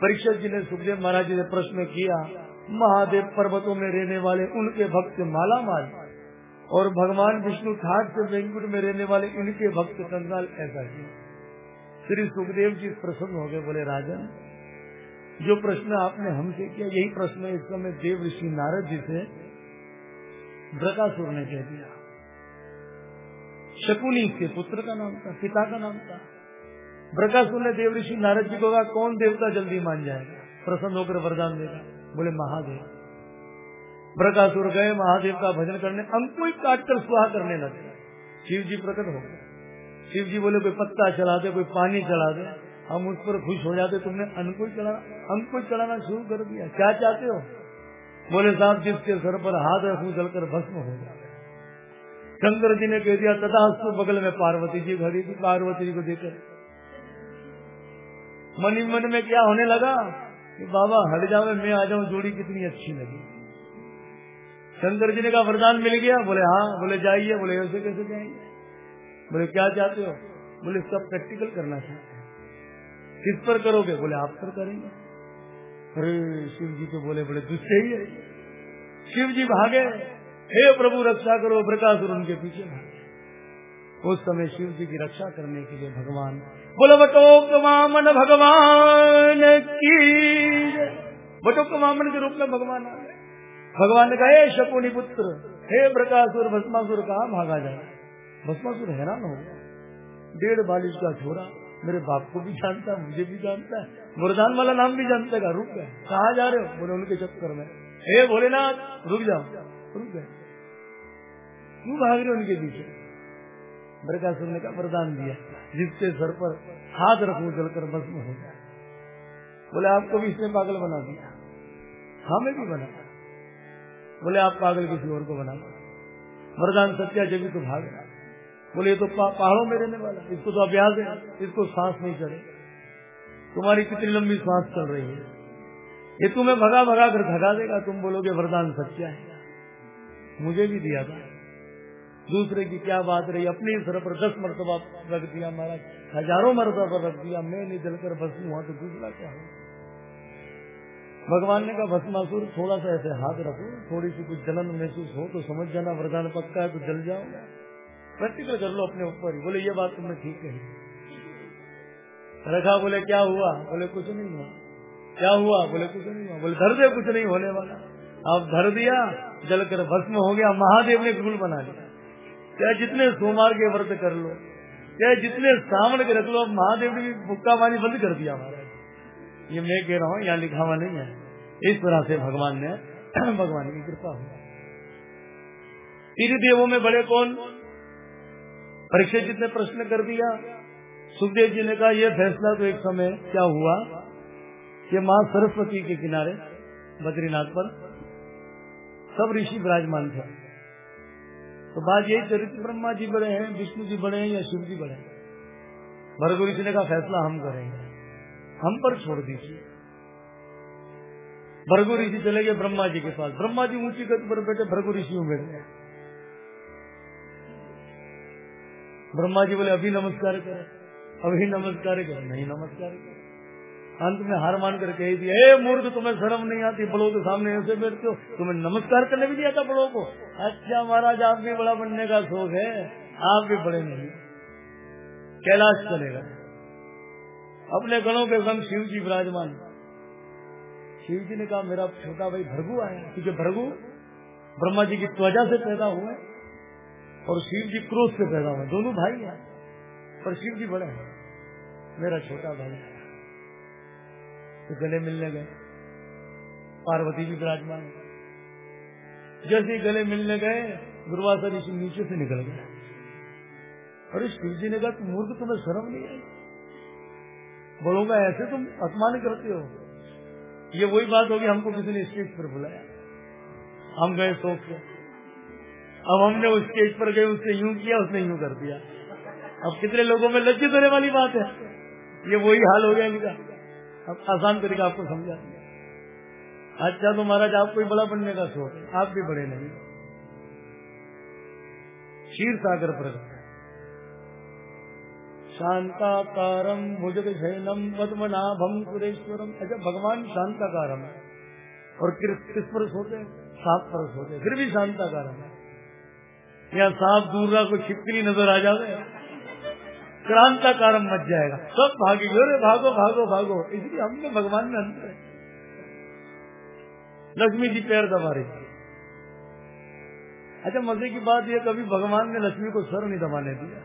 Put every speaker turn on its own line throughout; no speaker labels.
परीक्षक जी ने सुखदेव महाराज जी ने प्रश्न किया, महादेव पर्वतों में रहने वाले उनके भक्त माला माल और भगवान विष्णु ठाट से वेंकुट में रहने वाले इनके भक्त कंगाल ऐसा ही श्री सुखदेव जी प्रसन्न हो गए, बोले, राजन, जो प्रश्न आपने हमसे किया, यही प्रश्न इस समय देव ऋषि नारद जी से ब्रकासुर ने कह दिया। शकुनी के पुत्र का नाम था, पिता का नाम था ब्रकासुर ने देव ऋषि नारद जी को कहा, कौन देवता जल्दी मान जाएगा? प्रसन्न होकर वरदान देगा बोले, महादेव। ब्रकासुर गए, महादेव का भजन करने अंकुई काट कर सुहा करने लगे। शिव जी प्रकट हो गए। शिव जी बोले, कोई पत्ता चला दे, कोई पानी चला दे, हम उस पर खुश हो जाते, तुमने अंकुश चलाना अंकुश चलाना शुरू कर दिया। क्या चाहते हो? बोले, साहब, जिसके सर पर हाथ रखू जलकर भस्म हो जाए शंकर जी ने कह दिया तथा बगल में पार्वती जी खड़ी थी पार्वती जी को देकर मन ही मन में क्या होने लगा कि बाबा, हट जाओ मैं आ जाऊँ, जोड़ी कितनी अच्छी लगी। शंकर जी ने कहा, वरदान मिल गया? बोले हाँ। बोले, जाइए। बोले, ऐसे कैसे जाएँगे? बोले, क्या चाहते हो? बोले इसका प्रैक्टिकल करना चाहते हैं। किस पर करोगे? बोले, आप पर करेंगे। अरे, शिव जी तो बोले बोले तुझसे ही है। शिव जी भागे। हे प्रभु, रक्षा करो, प्रकाश उनके पीछे भागे। उस समय शिव जी की रक्षा करने के लिए भगवान बोलो बटोक वामन भगवान की बटोक वामन के रूप में भगवान आ गए। भगवान ने कहा शकुनी पुत्र, हे प्रकाशुर, भस्मासुर, कहा भागा जाए? भस्मासुर हैरान हो गया। डेढ़ बालिश का छोरा मेरे बाप को भी जानता मुझे भी जानता है, मुरदान वाला नाम भी जानता है। रुक गए, कहा जा रहे हो? बोले, उनके चक्कर में। हे भोलेनाथ, रुक जाओ। रुक गए। क्यों भाग रहे उनके पीछे? बरकासुर ने कहा वरदान दिया जिसके सर पर हाथ रखू, जलकर भस्म हो जाए बोले, आपको भी इसने पागल बना दिया। हमें भी बना बोले, आप पागल किसी और को बना वरदान सत्या जब तो भाग बोले, ये तो पहाड़ों में रहने वाला इसको तो अभ्यास है, इसको सांस नहीं चढ़े। तुम्हारी कितनी लंबी सांस चल रही है। ये तुम्हें भगा भगा कर थका देगा। तुम बोलोगे वरदान सच्चा है। मुझे भी दिया था। दूसरे की क्या बात रही? अपने सर पर दस मरतबा रख दिया महाराज। हज़ारों मरतबा रख दिया। मैं नहीं जलकर भस्म हुआ तो दूसरा क्या हो? भगवान ने कहा भस्मासुर थोड़ा सा ऐसे हाथ रखो। थोड़ी सी कुछ जलन महसूस हो तो समझ जाना, वरदान पक्का है तो जल जाओ। प्रैक्टिकल कर लो अपने ऊपर बोले, ये बात तुमने ठीक कही। रखा, बोले, क्या हुआ? बोले, कुछ नहीं हुआ। क्या हुआ? बोले, कुछ नहीं हुआ। बोले धर दे कुछ नहीं होने वाला। अब धर दिया जलकर भस्म हो गया, महादेव ने गुल बना लिया। चाहे जितने सोमवार के व्रत कर लो, चाहे जितने सावन के रख लो, महादेव ने भी भुक्का पानी बंद कर दिया महाराज। ये मैं कह रहा हूँ, यहाँ लिखा हुआ नहीं है। इस तरह से भगवान ने, भगवान की कृपा हुआ तीन देवों में बड़े कौन? परीक्षित जितने प्रश्न कर दिया। सुखदेव जी ने कहा, यह फैसला तो एक समय क्या हुआ कि माँ सरस्वती के किनारे बद्रीनाथ पर सब ऋषि विराजमान थे। तो बात यही चरित्र ब्रह्मा जी बड़े हैं, विष्णु जी बड़े हैं या शिव जी बड़े हैं। भरगु ऋषि ने कहा, फैसला हम करेंगे। हम पर छोड़ दीजिए। भरगु ऋषि चले गए ब्रह्मा जी के पास। ब्रह्मा जी ऊँची गति पर बैठे भरगु ऋषि बैठ गए। ब्रह्मा जी बोले, अभी नमस्कार करें। अभी नमस्कार करें। नहीं नमस्कार करें। अंत में हार मान कर कह दिया हे मूर्ख, तुम्हें शर्म नहीं आती? बड़ों के सामने ऐसे बैठते हो। तुम्हें नमस्कार करने भी दिया था बड़ों को। अच्छा महाराज, आप भी बड़ा बनने का शौक है। आप भी बड़े नहीं। कैलाश चलेगा। अपने गणों के संग शिव जी विराजमान। शिव जी ने कहा, मेरा छोटा भाई भरगु आया क्योंकि भरगु ब्रह्मा जी की त्वजा से पैदा हुए और शिव जी क्रोध से पैदा हुए दोनों भाई हैं, पर शिव जी बड़े हैं। मेरा छोटा भाई है। तो गले मिलने गए। पार्वती जी विराजमान जैसे ही गले मिलने गए, दुर्वासा ऋषि नीचे से निकल गए। अरे शिव जी ने कहा, तुम मूर्ख, तुम्हें शर्म नहीं आई? बोलोगा, ऐसे तुम अपमान करते हो। ये वही बात होगी, हमको किसी ने स्टेज पर बुलाया। हम गए शौक से। अब हमने उस स्टेज पर गए उसने यूँ किया, उसने यूँ कर दिया। अब कितने लोगों में लज्जित होने वाली बात है। ये वही हाल हो गया इनका। अब आसान तरीका आपको समझा दिया। अच्छा तो महाराज आपको ही बड़ा बनने का शौक है, आप भी बड़े नहीं। क्षीर सागर पर शांताकारम भुजग शयनम पद्मनाभम सुरेश्वरम। अच्छा भगवान शांताकारम है। और किस परस होते सात परस होते फिर भी शांताकारम है। या सांप दूर रहा कोई छिपकली नज़र आ जाए क्रांताकारम मच जाएगा। सब भागेंगे अरे भागो भागो भागो। इसलिए हमने भगवान में अंतर है। लक्ष्मी जी पैर दबा रही अच्छा मज़े की बात यह कभी भगवान ने लक्ष्मी को सर नहीं दबाने दिया।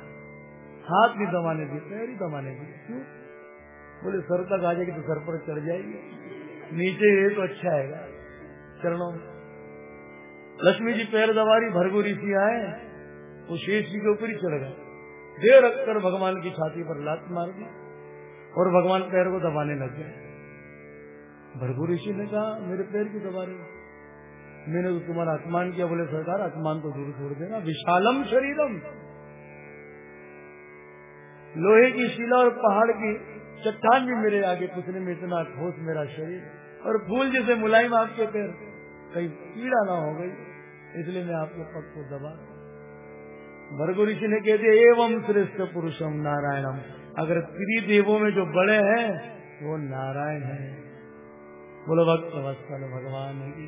हाथ नहीं दबाने दिए पैर ही दबाने दिए क्यों? बोले, सर तक आ जाएगी तो सर पर चढ़ जाएगी। नीचे ये तो अच्छा है। चरणों में। लक्ष्मी जी पैर दबारी भरगु ऋषि आए, वो शेष जी के ऊपर ही चढ़ गए। देर रखकर भगवान की छाती पर लात मार दी और भगवान पैर को दबाने लग गए। भरगु ऋषि ने कहा, मेरे पैर की दबा रहे मैंने तो तुम्हारा अपमान किया, बोले, सरकार, अपमान तो दूर छोड़ देना। विशालम शरीरम। लोहे की शिला और पहाड़ की चट्टान भी मेरे आगे पुछने में इतना ठोस मेरा शरीर और फूल जैसे मुलायम आपके पैर। कहीं पीड़ा ना हो गई, इसलिए मैं आपके पग को दबा भरगु ऋषि ने कह दिया एवं श्रेष्ठ पुरुषम नारायणम। अगर त्रिदेवों में जो बड़े हैं, वो नारायण है। बोलो, भक्त अवस्था भगवान की।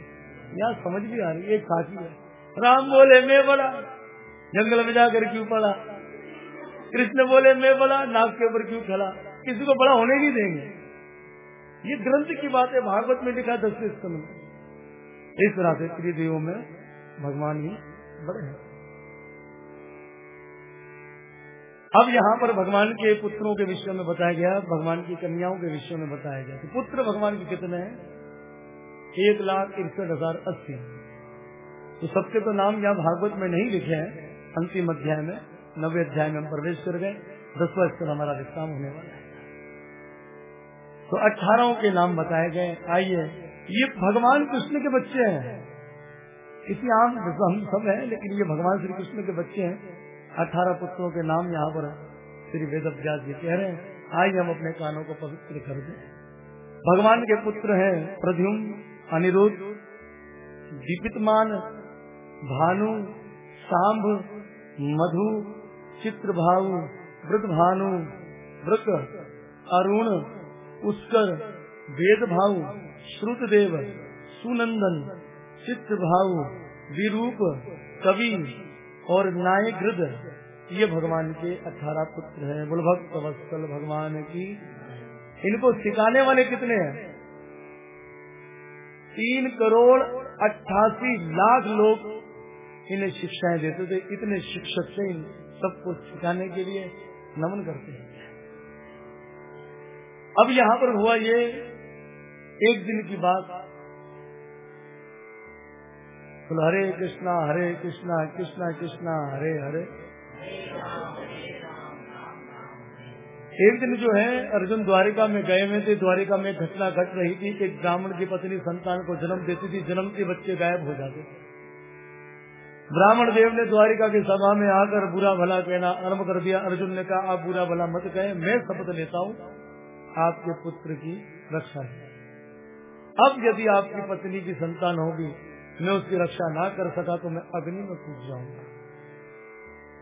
यहाँ समझ भी आ रही है काफ़ी है। राम बोले, मैं बड़ा। जंगल में जाकर क्यों पड़ा? कृष्ण बोले, मैं बड़ा। नाक के ऊपर क्यों खड़ा किसी को बड़ा होने नहीं देंगे। ये ग्रंथ की बात है भागवत में लिखा स्कंद इस तरह से त्रिदेवों में भगवान ही बड़े हैं। अब यहाँ पर भगवान के पुत्रों के विषय में बताया गया, भगवान की कन्याओं के विषय में बताया गया। तो पुत्र भगवान के कितने हैं? एक लाख इकसठ हज़ार अस्सी। तो सबके तो नाम यहाँ भागवत में नहीं लिखे हैं। अंतिम अध्याय में, नवे अध्याय में हम प्रवेश कर गए। दसवा स्तर हमारा विश्राम होने वाला है। तो अठारह के नाम बताए गए। आइए, ये भगवान कृष्ण के बच्चे हैं। किसी आम हम सब हैं, लेकिन ये भगवान श्री कृष्ण के बच्चे हैं। अठारह पुत्रों के नाम यहाँ पर श्री वेद जी कह रहे हैं, आइए हम अपने कानों को पवित्र कर दें। भगवान के पुत्र हैं प्रद्युम, अनिरुद्ध, दीपितमान, भानु, सांभ, मधु चित्रभाव वृद्ध वृक, अरुण, पुष्कर वेद भाव श्रुतदेव, सुनंदन चित्रभाव विरूप, कवि और नायक हृदय ये भगवान के अठारह पुत्र हैं। बोल भक्त वत्सल भगवान की। इनको सिखाने वाले कितने हैं? तीन करोड़ अट्ठासी लाख लोग इन्हें शिक्षाएँ देते थे। इतने शिक्षक से इन सबको सिखाने के लिए नमन करते हैं। अब यहाँ पर हुआ ये, एक दिन की बात। बोलो हरे कृष्णा हरे कृष्णा कृष्णा कृष्णा, हरे हरे। एक दिन जो है, अर्जुन द्वारिका में गए हुए थे। द्वारिका में घटना घट गट रही थी कि ब्राह्मण की पत्नी संतान को जन्म देती थी। जन्म के बच्चे गायब हो जाते थे। ब्राह्मण देव ने द्वारिका की सभा में आकर बुरा भला कहना आरंभ कर दिया। अर्जुन ने कहा, आप बुरा भला मत कहे, मैं शपथ लेता हूँ, आपके पुत्र की रक्षा है। अब यदि आपकी पत्नी की संतान होगी मैं उसकी रक्षा ना कर सका तो मैं अग्नि में कूद जाऊँगा।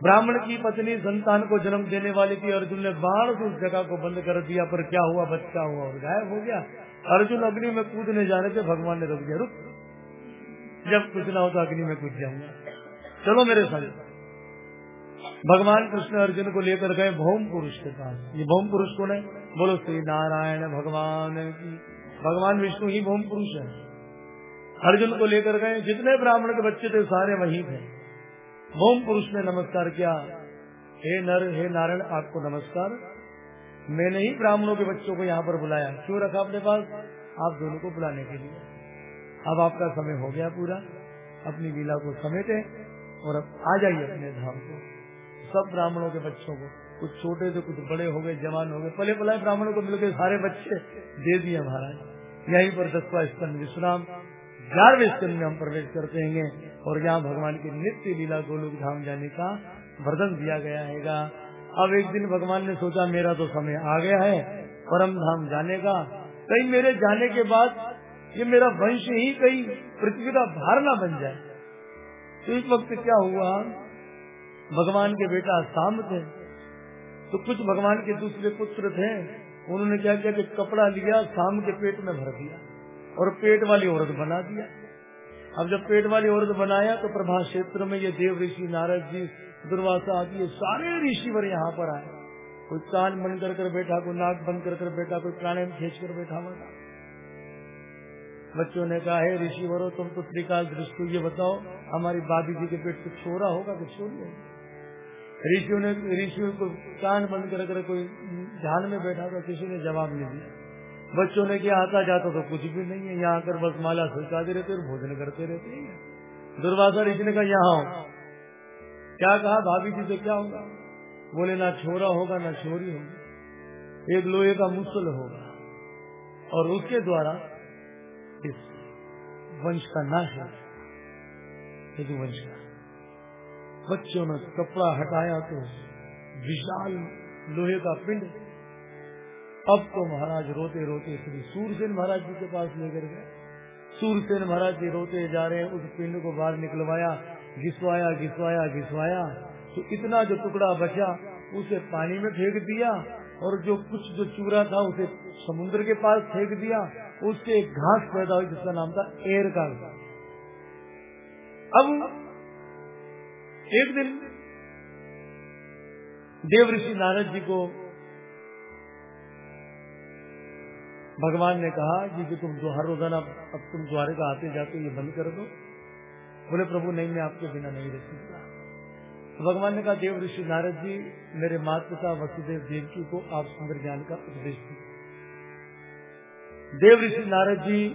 ब्राह्मण की पत्नी संतान को जन्म देने वाली थी अर्जुन ने बाढ़ से उस जगह को बंद कर दिया, पर क्या हुआ? बच्चा हुआ और गायब हो गया। अर्जुन अग्नि में कूदने जाने से भगवान ने रुक दिया, रुक। जब कुछ ना हो तो अग्नि में कूद जाऊँगा। चलो मेरे साथ, भगवान कृष्ण अर्जुन को लेकर गए भौम पुरुष के पास। ये भौम पुरुष कौन है? बोलो श्री नारायण भगवान की। भगवान विष्णु ही भौम पुरुष है। अर्जुन को लेकर गए, जितने ब्राह्मण के बच्चे थे, सारे वहीं थे। होम पुरुष ने नमस्कार किया। हे नर, हे नारायण, आपको नमस्कार। मैंने ही ब्राह्मणों के बच्चों को यहाँ पर बुलाया। क्यों रखा अपने पास? आप दोनों को बुलाने के लिए। अब आपका समय हो गया पूरा। अपनी लीला को समेटे और अब आ जाइए अपने धाम को। सब ब्राह्मणों के बच्चों को, कुछ छोटे थे, कुछ बड़े हो गए, जवान हो गए पले पलाए ब्राह्मणों को मिलकर सारे बच्चे दे दिए महाराज। यहीं पर दसवा स्तन विश्राम। ग्यारहवें स्कंद में हम प्रवेश करते हैं और यहाँ भगवान की नित्य लीला गोलोक धाम जाने का वर्धन दिया गया है अब एक दिन भगवान ने सोचा, मेरा तो समय आ गया है परम धाम जाने का। कहीं मेरे जाने के बाद ये मेरा वंश ही कहीं पृथ्वी का भार ना बन जाए। तो इस वक्त क्या हुआ? भगवान के बेटा शाम थे। तो कुछ भगवान के दूसरे पुत्र थे। उन्होंने क्या किया कि कपड़ा लिया शाम के पेट में भर दिया। और पेट वाली औरत बना दिया। अब जब पेट वाली औरत बनाया तो प्रभा क्षेत्र में ये देव ऋषि, नारद जी, दुर्वासा आदि, ये सारे ऋषिवर यहाँ पर आए। कोई कान बंद कर कर बैठा, कोई नाक बंद कर कर बैठा, कोई प्राणायाम खींच कर बैठा हुआ बच्चों ने कहा, है ऋषि वरो तुम तो त्रिकाल दृष्टि, ये बताओ, हमारी बाबी जी के पेट से छोरा होगा कि छोरी होगी? ऋषियों ने, ऋषियों को कान बंद कर कर कोई ध्यान में बैठा था, किसी ने जवाब नहीं दिया। बच्चों ने क्या आता जाता तो कुछ भी नहीं है। यहाँ आकर बस माला सुलझाते रहते और भोजन करते रहते हैं। दुर्वासा ऋषि ने कहा, यहाँ क्या कहा, भाभी जी से क्या होगा? बोले, ना छोरा होगा, ना छोरी होगी। एक लोहे का मुसल होगा। और उसके द्वारा इस वंश का नाश हो वंश का। बच्चों ने कपड़ा हटाया तो विशाल लोहे का पिंड अब तो महाराज रोते रोते श्री सूरसेन महाराज जी के पास लेकर गए। सूरसेन महाराज जी रोते जा रहे, उस पिंड को बाहर निकलवाया, घिसवाया घिसवाया घिसवाया। तो इतना जो टुकड़ा बचा, उसे पानी में फेंक दिया और जो कुछ जो चूरा था, उसे समुद्र के पास फेंक दिया। उससे एक घास पैदा हुई, जिसका नाम था एर का अब एक दिन देव ऋषि नारद जी को भगवान ने कहा कि जो, तुम हर रोज़ाना अब तुम द्वारे का आते जाते ये बंद कर दो। बोले, प्रभु, नहीं, मैं आपके बिना नहीं रह सकता। तो भगवान ने कहा, देव ऋषि नारद जी, मेरे माता पिता वसुदेव देवकी को आप सुंदर ज्ञान का उपदेश दी। देव ऋषि नारद जी,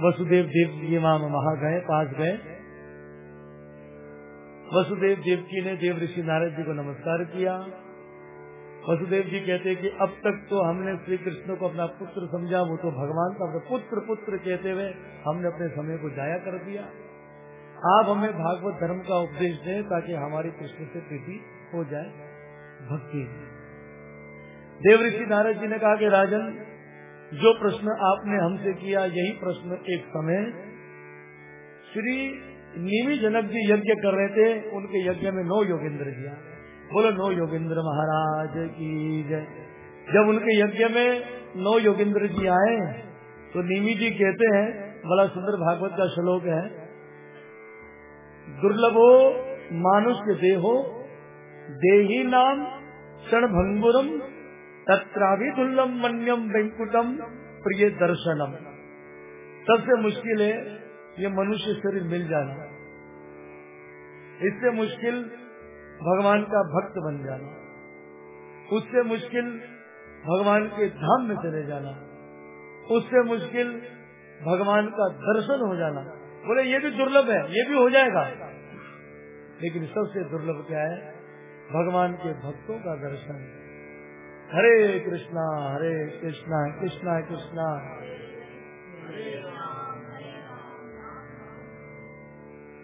वसुदेव देव जी वहाँ वहाँ गए, पास गए। वसुदेव देवकी ने देव ऋषि नारद जी को नमस्कार किया। वसुदेव जी कहते कि अब तक तो हमने श्री कृष्ण को अपना पुत्र समझा, वो तो भगवान का पुत्र पुत्र कहते हुए हमने अपने समय को जाया कर दिया। आप हमें भागवत धर्म का उपदेश दें ताकि हमारी कृष्ण से प्रीति हो जाए, भक्ति देव ऋषि नारद जी ने कहा कि राजन, जो प्रश्न आपने हमसे किया, यही प्रश्न एक समय। श्री नीमी जनक जी यज्ञ कर रहे थे, उनके यज्ञ में नौ योगेंद्र जी आए। बोलो, नो योगेंद्र महाराज की जय। जब उनके यज्ञ में नौ योगेंद्र जी आए तो निमी जी कहते हैं, बड़ा सुंदर भागवत का श्लोक है, दुर्लभो मानुष्य देहो, देही नाम क्षण भंगुरम तत्राभि दुर्लभ मन्यम वेंकुटम प्रिय दर्शनम। सबसे मुश्किल है, ये मनुष्य शरीर मिल जाना इससे मुश्किल भगवान का भक्त बन जाना। उससे मुश्किल भगवान के धाम में चले जाना। उससे मुश्किल भगवान का दर्शन हो जाना। बोले, ये भी दुर्लभ है, ये भी हो जाएगा। लेकिन सबसे दुर्लभ क्या है? भगवान के भक्तों का दर्शन। हरे कृष्णा हरे कृष्णा कृष्णा कृष्णा।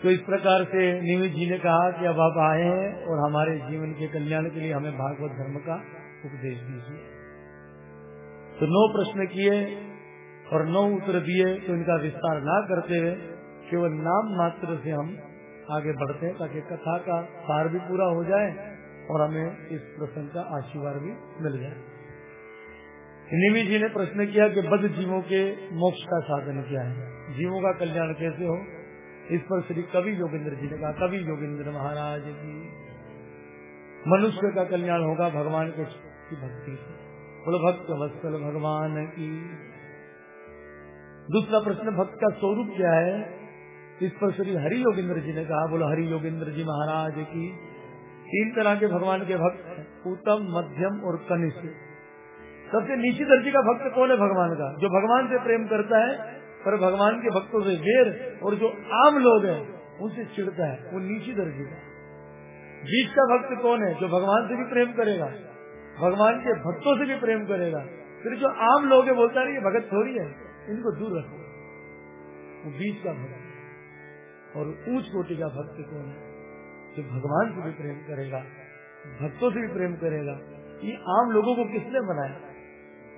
तो इस प्रकार से निमित जी ने कहा कि अब आप आए हैं और हमारे जीवन के कल्याण के लिए हमें भागवत धर्म का उपदेश दीजिए। तो नौ प्रश्न किए और नौ उत्तर दिए तो इनका विस्तार ना करते हुए केवल नाम मात्र से हम आगे बढ़ते हैं ताकि कथा का सार भी पूरा हो जाए और हमें इस प्रसंग का आशीर्वाद भी मिल जाए। निमी जी ने प्रश्न किया कि बद्ध जीवों के मोक्ष का साधन क्या है? जीवों का कल्याण कैसे हो? इस पर श्री कवि योगिंद्र जी ने कहा, कवि योगिंद्र महाराज जी, मनुष्य का कल्याण होगा भगवान के की भक्ति बोलो, भक्त वत्सल भगवान की। दूसरा प्रश्न, भक्त का स्वरूप क्या है? इस पर श्री हरि योगिंद्र जी ने कहा, बोलो, हरि योगिंद्र जी महाराज की। तीन तरह के भगवान के भक्त उत्तम, मध्यम और कनिष्ठ। सबसे नीचे दर्जी का भक्त कौन है भगवान का? जो भगवान से प्रेम करता है पर भगवान के भक्तों से वेर और जो आम लोग हैं, उनसे चिड़ता है, वो नीची दर्जे का। बीच का भक्त कौन है जो भगवान से भी प्रेम करेगा? भगवान के भक्तों से भी प्रेम करेगा। फिर जो आम लोग है, बोलता है ये भगत थोड़ी है, इनको दूर रखो। वो बीच का भक्त और ऊंच कोटि का भक्त कौन है जो भगवान से भी प्रेम करेगा, भक्तों से भी प्रेम करेगा? ये आम लोगों को किसने बनाया?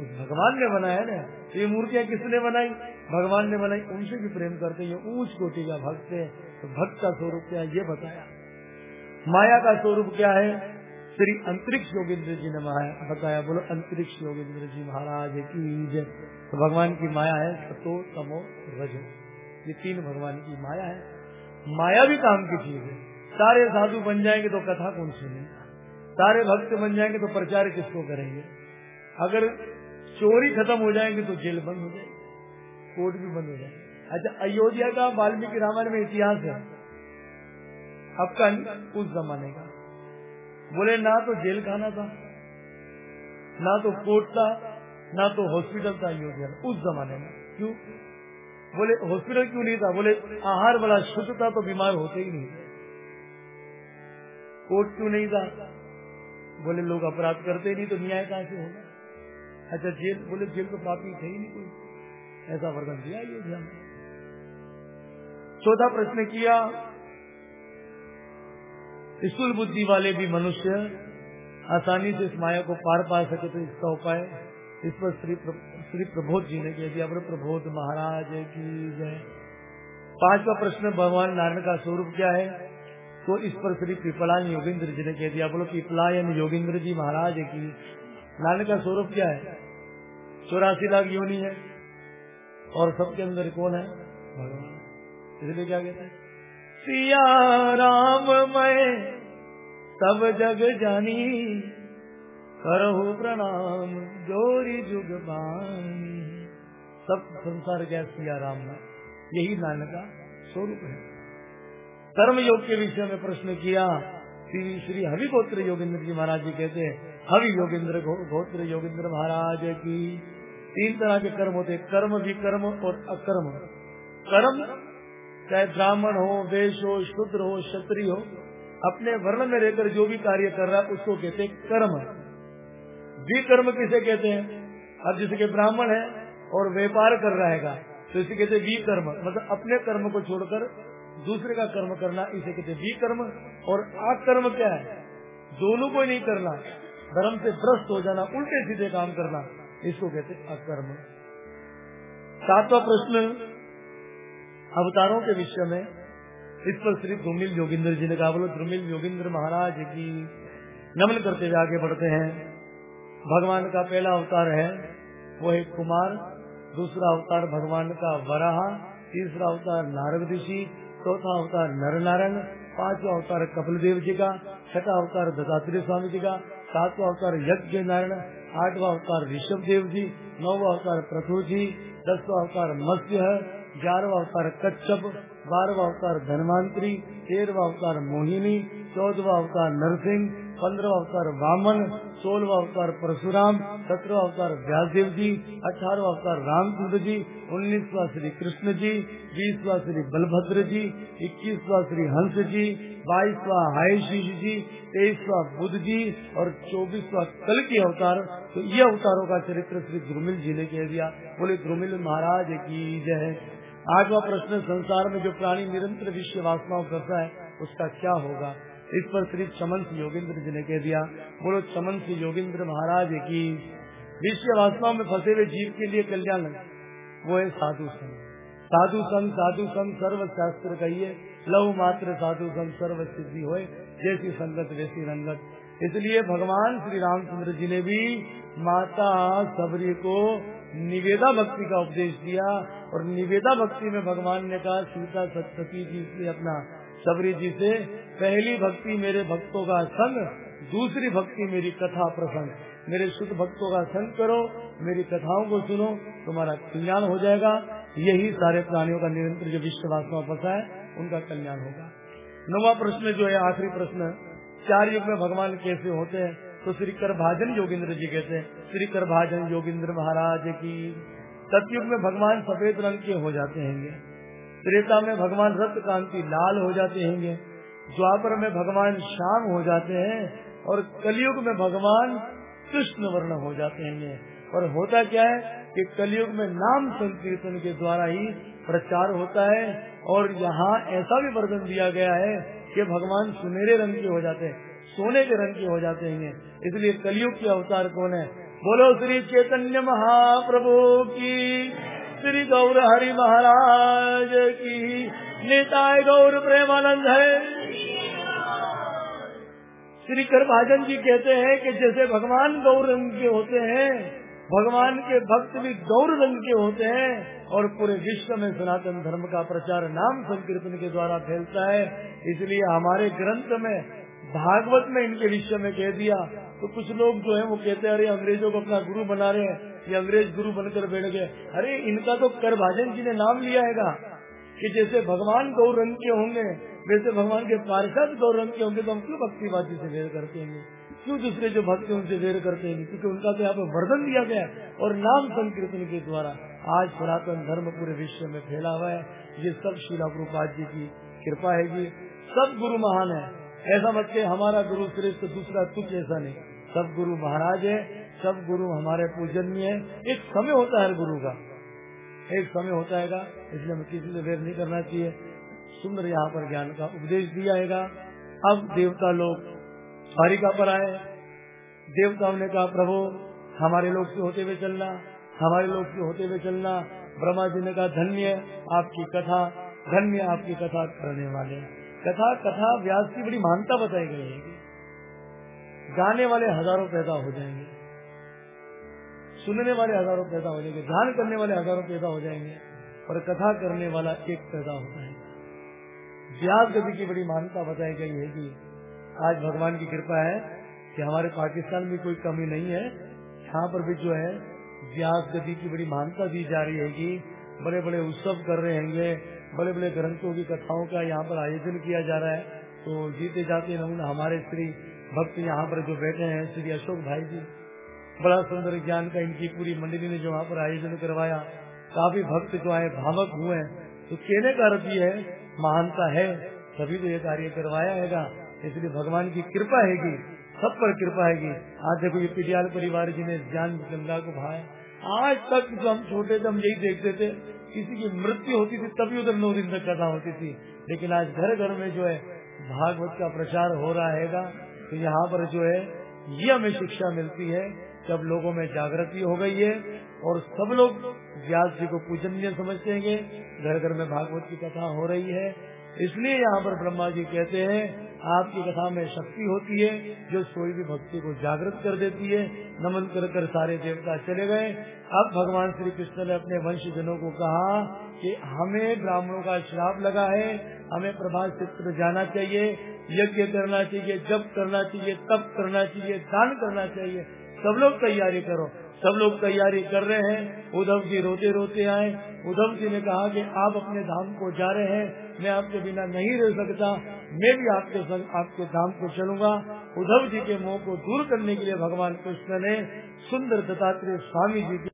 भगवान ने बनाया ना, ये मूर्तियाँ किसने बनाई? भगवान ने बनाई। उनसे भी प्रेम करते हैं ऊंच कोटि का भक्त है। तो भक्त का स्वरूप क्या है? ये बताया। माया का स्वरूप क्या है? श्री अंतरिक्ष योगेंद्र जी ने बताया। बोलो, अंतरिक्ष योगेंद्र जी महाराज, की जय। तो भगवान की माया है सतो तमो रजो। ये तीन भगवान की माया है। माया भी काम की चीज़ है। सारे साधु बन जाएँगे तो कथा कौन सुनेगा? सारे भक्त बन जाएँगे तो प्रचार किसको करेंगे? अगर चोरी खत्म हो जाएँगे तो जेल बंद हो जाएगी, कोर्ट भी बंद हो जाएगी। अच्छा अयोध्या का वाल्मीकि रामायण में इतिहास है। आपका उस जमाने का। बोले, ना तो जेल खाना था, ना तो कोर्ट था, ना तो हॉस्पिटल था अयोध्या उस जमाने में। क्यों? बोले, हॉस्पिटल क्यों नहीं था? बोले, आहार बड़ा शुद्ध था तो बीमार होते ही नहीं कोर्ट क्यों नहीं था? बोले, लोग अपराध करते नहीं तो न्याय कहाँ से होगा? अच्छा जेल बोले, जेल तो पापी थे ही नहीं कोई। ऐसा वर्णन दिया अयोध्या में चौथा प्रश्न किया, स्थूल बुद्धि वाले भी मनुष्य आसानी से इस माया को पार पा सके तो इसका उपाय इस पर श्री श्री प्रबोध जी ने कह दिया प्रबोध, महाराज की, जय। पांचवा प्रश्न, भगवान नारायण का स्वरूप क्या है? तो इस पर श्री पिपलायन योगिंद्र जी ने कह दिया। बोलो, पिपलायन योगिंद्र जी महाराज की नारायण का स्वरूप क्या है? चौरासी लाख योनि है और सबके अंदर कौन है? भगवान। इसलिए क्या कहते हैं? सिया राम मैं सब जग जानी, करहु प्रणाम, जोरी जुग बानी। सब संसार क्या सिया राम में यही नानक का स्वरूप है। कर्म योग के विषय में प्रश्न किया, श्री श्री हवि गोत्र योगिंद्र जी महाराज जी कहते हैं हवि योगिंद्र गोत्र योगिंद्र महाराज की। तीन तरह के कर्म होते कर्म विकर्म और अकर्म। कर्म, चाहे ब्राह्मण हो, वेश हो, शुद्र हो, क्षत्रिय हो, अपने वर्ण में रहकर जो भी कार्य कर रहा है, उसको कहते हैं कर्म। विकर्म किसे कहते हैं? अब जिसके ब्राह्मण है और व्यापार कर रहेगा तो इसे कहते विकर्म। मतलब अपने कर्म को छोड़कर दूसरे का कर्म करना, इसे कहते विकर्म। और अकर्म क्या है? दोनों को नहीं करना। धर्म से भ्रष्ट हो जाना, उल्टे सीधे काम करना, इसको कहते अकर्म। सातवा प्रश्न अवतारों के विषय में, इस पर श्री धूमिल योगिंद्र जी ने कहा, बोलो ध्रुमिल योगिंद्र महाराज की नमन करते हुए आगे बढ़ते हैं। भगवान का पहला अवतार है, वो है कुमार, दूसरा अवतार भगवान का वराह, तीसरा अवतार नारद ऋषि, चौथा अवतार नर नारायण पांचवा अवतार कपिल देव जी का, छठा अवतार दत्तात्रेय स्वामी जी का सातवा अवतार यज्ञ नारायण आठवा अवतार ऋषभ देव जी नौवा अवतार प्रथु जी दसवा अवतार मत्स्य है ग्यारहवा अवतार कच्छप, बारहवा अवतार धनवंतरी, तेरहवा अवतार मोहिनी चौदवा अवतार नरसिंह पंद्रह अवतार वामन सोलवा अवतार परशुराम सत्रहवा अवतार व्यासदेव जी अठारहवा अवतार रामचंद्र जी, उन्नीसवा श्री कृष्ण जी, बीसवा श्री बलभद्र जी, इक्कीसवा श्री हंस जी, बाईसवा हायशी जी, तेईसवा बुद्ध जी और चौबीसवा कल के अवतार। तो ये अवतारों का चरित्र श्री गुरुमिल जी ने कह दिया। बोले गुरुमिल महाराज की जय आठवा प्रश्न संसार में जो प्राणी निरंतर विश्व वासनाओं करता है, उसका क्या होगा? इस पर श्री चमन सिंह योगिंद्र जी ने कह दिया, बोलो, चमन सिंह योगिंद्र महाराज की विश्व वास्तव में फंसे हुए जीव के लिए कल्याण वो है साधु संघ साधु संघ साधु संघ सर्व शास्त्र कहिए लव मात्र साधु संघ सर्व सिद्धि हो जैसी संगत वैसी रंगत। इसलिए भगवान श्री रामचंद्र जी ने भी माता सबरी को निवेदा भक्ति का उपदेश दिया और निवेदा भक्ति में भगवान ने कहा, सीता सती जी से अपना सबरी जी से, पहली भक्ति मेरे भक्तों का संग, दूसरी भक्ति मेरी कथा प्रसंग। मेरे शुद्ध भक्तों का संग करो, मेरी कथाओं को सुनो, तुम्हारा कल्याण हो जाएगा। यही सारे प्राणियों का निरंतर जो विश्ववास में फंसा है, उनका कल्याण होगा। नवा प्रश्न जो है, आखिरी प्रश्न। चार युग में भगवान कैसे होते हैं? तो श्री करभाजन योगिंद्र जी कहते हैं श्री करभाजन योगिंद्र महाराज की। सतयुग में भगवान सफ़ेद रंग के हो जाते हैं। त्रेता में भगवान रक्त कांति लाल हो जाते हैं द्वापर में भगवान श्याम हो जाते हैं, और कलयुग में भगवान कृष्ण वर्ण हो जाते हैं और होता क्या है कि कलयुग में नाम संकीर्तन के द्वारा ही प्रचार होता है, और यहाँ ऐसा भी वर्णन दिया गया है कि भगवान सुनहरे रंग के हो जाते हैं, सोने के रंग के हो जाते हैं इसलिए कलयुग के अवतार कौन है? बोलो श्री चैतन्य महाप्रभु की। श्री गौर हरि महाराज की। नेताय गौर प्रेमानंद है। श्री करभाजन जी कहते हैं कि जैसे भगवान गौर रंग के होते हैं, भगवान के भक्त भी गौर रंग के होते हैं और पूरे विश्व में सनातन धर्म का प्रचार नाम संकीर्तन के द्वारा फैलता है। इसलिए हमारे ग्रंथ में, भागवत में इनके विषय में कह दिया। तो कुछ लोग जो है वो कहते हैं, अरे अंग्रेज़ों को अपना गुरु बना रहे हैं। ये अंग्रेज़ गुरु बनकर बैठ गए। अरे, इनका तो कर भाजन जी ने नाम लिया है कि जैसे भगवान गौ रंग के होंगे, वैसे भगवान के पार्षद गौ रंग के होंगे तो हम क्यों भक्तिवादी से वेर करते हैं? क्यों दूसरे जो भक्त उनसे वेर करते हैं? क्योंकि उनका तो यहाँ पे वर्धन दिया गया और नाम संकीर्तन के द्वारा आज सनातन धर्म पूरे विश्व में फैला हुआ है। ये सब शिला गुरुपाद जी की कृपा है जी। सब गुरु महान है। ऐसा मत के हमारा गुरु श्रेष्ठ, दूसरा कुछ ऐसा नहीं। सब गुरु महाराज है। सब गुरु हमारे पूजनीय है। एक समय होता है गुरु का। एक समय होता है इसलिए हमें किसी से वेर नहीं करना चाहिए। सुंदर यहाँ पर ज्ञान का उपदेश दिया है अब देवता लोग बारिका पर आए। देवताओं ने कहा, प्रभु, हमारे लोग से होते हुए चलना, हमारे लोग से होते हुए चलना। ब्रह्मा जी ने कहा, धन्य आपकी कथा, धन्य आपकी कथा करने वाले कथा कथा व्यास की बड़ी मानता बताई गई है गाने वाले हज़ारों पैदा हो जाएँगे। सुनने वाले हज़ारों पैदा हो जाएँगे ध्यान करने वाले हज़ारों पैदा हो जाएँगे और कथा करने वाला एक पैदा होता है। व्यास गति की बड़ी मान्यता बताई गई है कि आज भगवान की कृपा है कि हमारे पाकिस्तान में कोई कमी नहीं है। यहाँ पर भी जो है, व्यास गति की बड़ी मान्यता दी जा रही है कि बड़े बड़े उत्सव कर रहे हैं बड़े बड़े ग्रंथों की कथाओं का यहाँ पर आयोजन किया जा रहा है। तो जीते जाते नमूना हमारे श्री भक्त यहाँ पर जो बैठे हैं, श्री अशोक भाई जी बड़ा सुंदर ज्ञान का इनकी पूरी मंडली ने जो वहाँ पर आयोजन करवाया, काफ़ी भक्त जो आए, भावक हुए तो कहने का अर्थ है, महानता है, तभी तो ये कार्य करवाया है इसलिए भगवान की कृपा है सब पर कृपा है आज देखो ये पिटियाल परिवार जी ने ज्ञान गंगा को भाया आज तक जो हम छोटे थे, हम यही देखते थे, किसी की मृत्यु होती थी, तभी उधर नौ दिन तक कथा होती थी। लेकिन आज घर घर में जो है, भागवत का प्रचार हो रहा है तो यहाँ पर जो है, ये हमें शिक्षा मिलती है। सब लोगों में जागृति हो गई है और सब लोग व्यास जी को पूजनीय समझते हैं। घर घर में भागवत की कथा हो रही है। इसलिए यहाँ पर ब्रह्मा जी कहते हैं, आपकी कथा में शक्ति होती है, जो सोई भी भक्ति को जागृत कर देती है। नमन कर कर सारे देवता चले गए। अब भगवान श्री कृष्ण ने अपने वंशजनों को कहा कि हमें ब्राह्मणों का श्राप लगा है, हमें प्रभात चित्र जाना चाहिए, यज्ञ करना चाहिए जब करना चाहिए तब करना चाहिए, दान करना चाहिए। सब लोग तैयारी करो। सब लोग तैयारी कर रहे हैं। उद्धव जी रोते रोते आए। उद्धव जी ने कहा कि आप अपने धाम को जा रहे हैं। मैं आपके बिना नहीं रह सकता। मैं भी आपके संग, आपके धाम को चलूँगा। उद्धव जी के मोह को दूर करने के लिए भगवान कृष्ण ने सुंदर दत्तात्रेय स्वामी जी